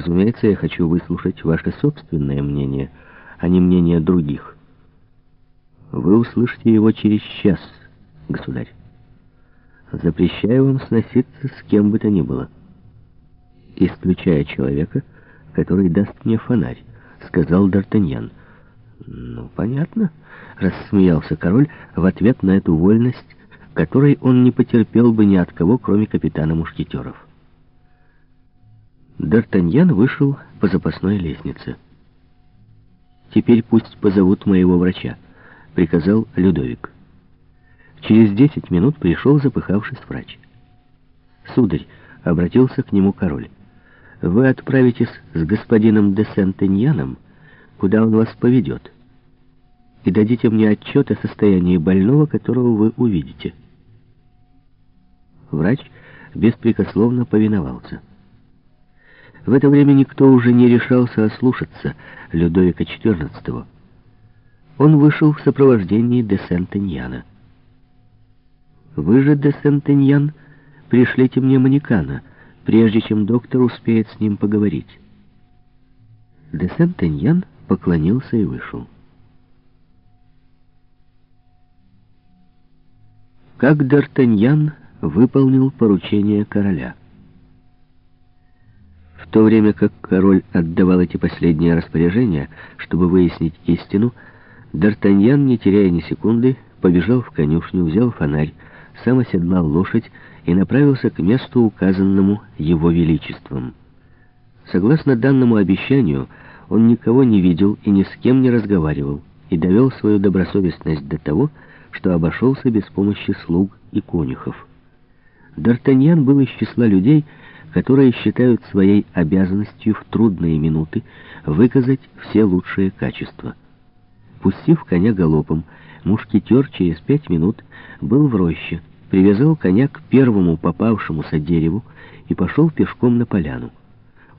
разумеется, я хочу выслушать ваше собственное мнение, а не мнение других. Вы услышите его через час, государь. Запрещаю вам сноситься с кем бы то ни было, исключая человека, который даст мне фонарь, сказал Д'Артаньян. Ну, понятно, рассмеялся король в ответ на эту вольность, которой он не потерпел бы ни от кого, кроме капитана мушкетеров. Д'Артаньян вышел по запасной лестнице. «Теперь пусть позовут моего врача», — приказал Людовик. Через десять минут пришел запыхавшись врач. «Сударь», — обратился к нему король, — «вы отправитесь с господином де Сентеньяном, куда он вас поведет, и дадите мне отчет о состоянии больного, которого вы увидите». Врач беспрекословно повиновался. В это время никто уже не решался ослушаться Людовика XIV. Он вышел в сопровождении де Сентеньяна. «Вы же, де Сентеньян, пришлите мне манекана, прежде чем доктор успеет с ним поговорить». Де Сентеньян поклонился и вышел. Как Д'Артаньян выполнил поручение короля. В то время как король отдавал эти последние распоряжения, чтобы выяснить истину, Д'Артаньян, не теряя ни секунды, побежал в конюшню, взял фонарь, сам оседлал лошадь и направился к месту, указанному его величеством. Согласно данному обещанию, он никого не видел и ни с кем не разговаривал, и довел свою добросовестность до того, что обошелся без помощи слуг и конюхов. Д'Артаньян был из числа людей, которые считают своей обязанностью в трудные минуты выказать все лучшие качества. Пустив коня галопом, мушкетер через пять минут был в роще, привязал коня к первому попавшемуся дереву и пошел пешком на поляну.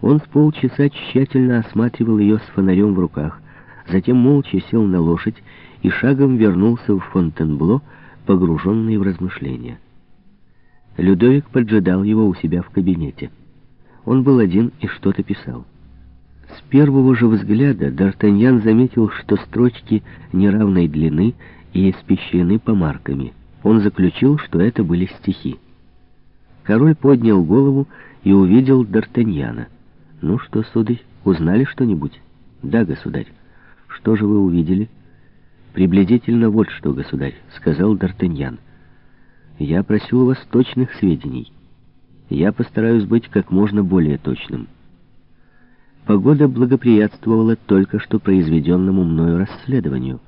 Он с полчаса тщательно осматривал ее с фонарем в руках, затем молча сел на лошадь и шагом вернулся в Фонтенбло, погруженный в размышления. Людовик поджидал его у себя в кабинете. Он был один и что-то писал. С первого же взгляда Д'Артаньян заметил, что строчки неравной длины и испещрены помарками. Он заключил, что это были стихи. Король поднял голову и увидел Д'Артаньяна. «Ну что, сударь, узнали что-нибудь?» «Да, государь». «Что же вы увидели?» «Приблизительно вот что, государь», — сказал Д'Артаньян. Я просил у вас точных сведений. Я постараюсь быть как можно более точным. Погода благоприятствовала только что произведенному мною расследованию.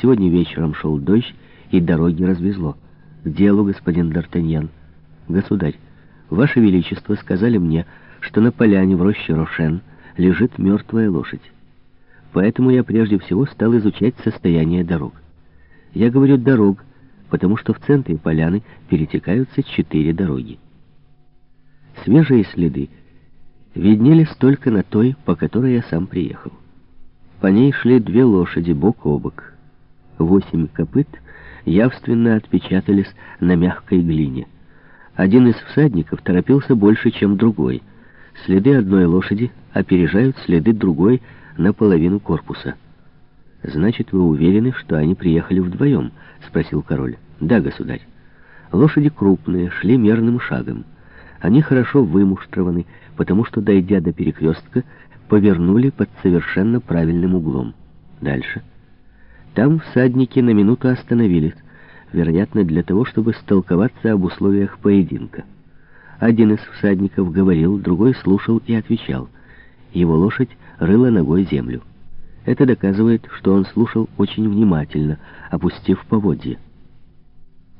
Сегодня вечером шел дождь, и дороги развезло. К делу, господин Д'Артаньян. Государь, Ваше Величество сказали мне, что на поляне в роще Рошен лежит мертвая лошадь. Поэтому я прежде всего стал изучать состояние дорог. Я говорю «дорог», потому что в центре поляны перетекаются четыре дороги. Свежие следы виднелись только на той, по которой я сам приехал. По ней шли две лошади бок о бок. Восемь копыт явственно отпечатались на мягкой глине. Один из всадников торопился больше, чем другой. Следы одной лошади опережают следы другой на половину корпуса. «Значит, вы уверены, что они приехали вдвоем?» — спросил король. «Да, государь. Лошади крупные, шли мерным шагом. Они хорошо вымуштрованы, потому что, дойдя до перекрестка, повернули под совершенно правильным углом. Дальше. Там всадники на минуту остановились, вероятно, для того, чтобы столковаться об условиях поединка. Один из всадников говорил, другой слушал и отвечал. Его лошадь рыла ногой землю. Это доказывает, что он слушал очень внимательно, опустив поводья.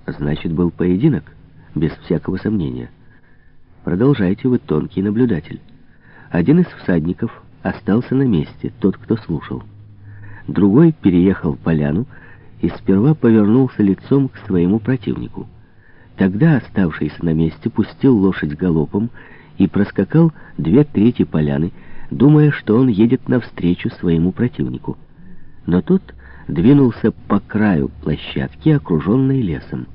Значит, был поединок, без всякого сомнения. Продолжайте, вы тонкий наблюдатель. Один из всадников остался на месте, тот, кто слушал. Другой переехал поляну и сперва повернулся лицом к своему противнику. Тогда оставшийся на месте пустил лошадь галопом и проскакал две трети поляны, думая, что он едет навстречу своему противнику. Но тот двинулся по краю площадки, окруженной лесом.